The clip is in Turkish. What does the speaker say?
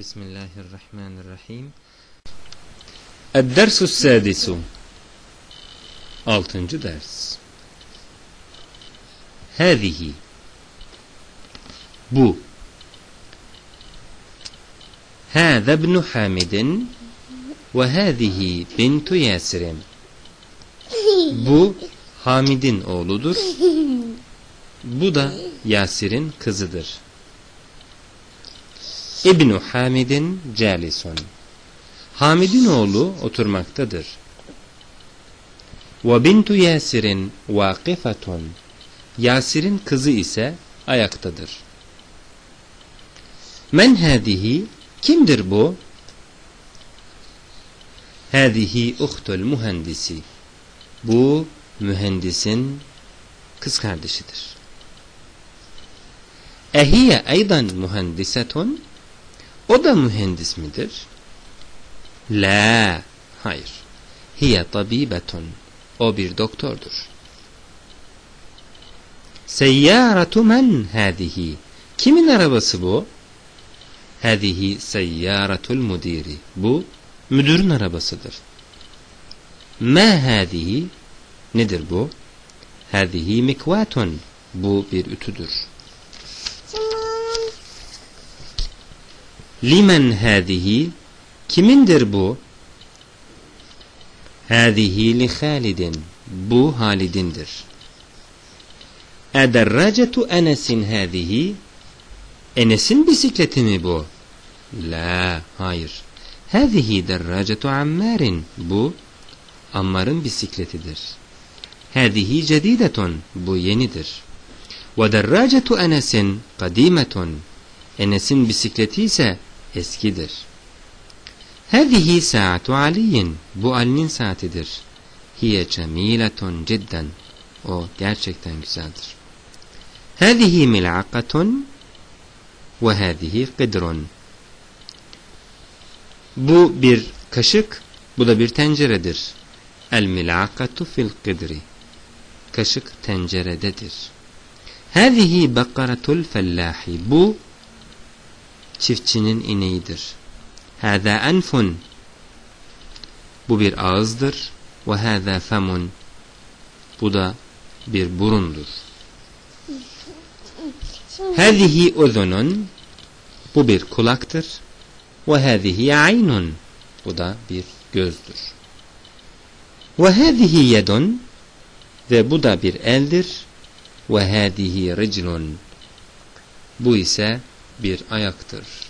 Bismillahirrahmanirrahim. Ed-dersus sadisu. Altıncı ders. Hâzihi. Bu. Hâze ibnu Hamidin ve hâzihi bintu Yasir'in. Bu Hamid'in oğludur. Bu da Yasir'in kızıdır. İbnu Hamid'in calisun. Hamid'in oğlu oturmaktadır. Ve bintu Yasir'in vakifatun. Yasir'in kızı ise ayaktadır. Men hadihi? Kimdir bu? Hadihi uhtul mühendisi. Bu mühendisin kız kardeşidir. Ehiye eydan mühendisetun? O da mühendis midir? La, hayır. Hiye tabibetun. O bir doktordur. Seyyaratu men hadihi? Kimin arabası bu? Hadihi seyyaratul mudiri. Bu müdürün arabasıdır. Ma hadihi? Nedir bu? Hadihi mikvatun. Bu bir ütüdür. Limen hadihi? Kimindir bu? Hadihi li Halidin. Bu Halid'indir. Ederracetu Enes'in hadihi? Enes'in bisikleti mi bu? La, hayır. Hadihi derracetu Ammar'in. Bu Ammar'ın bisikletidir. Hadihi cedidetun. Bu yenidir. Ve derracetu Enes'in kadimetun. Enes'in bisikleti ise eskidir. Hâzihi saatu Ali'in. Bu Ali'nin saatidir. Hiye cemiletun cidden. O gerçekten güzeldir. Hâzihi mil'akatun ve hâzihi kıdrun. Bu bir kaşık, bu da bir tenceredir. El mil'akatu fil kıdri. Kaşık tencerededir. Hâzihi bakaratul fellahi. Bu çiftçinin ineğidir. Hâzâ enfun. Bu bir ağızdır. Ve hâzâ femun. Bu da bir burundur. Hâzihi uzunun. Bu bir kulaktır. Ve hâzihi aynun. Bu da bir gözdür. Ve hâzihi yedun. Ve bu da bir eldir. Ve hâzihi riclun. Bu ise bir ayaktır.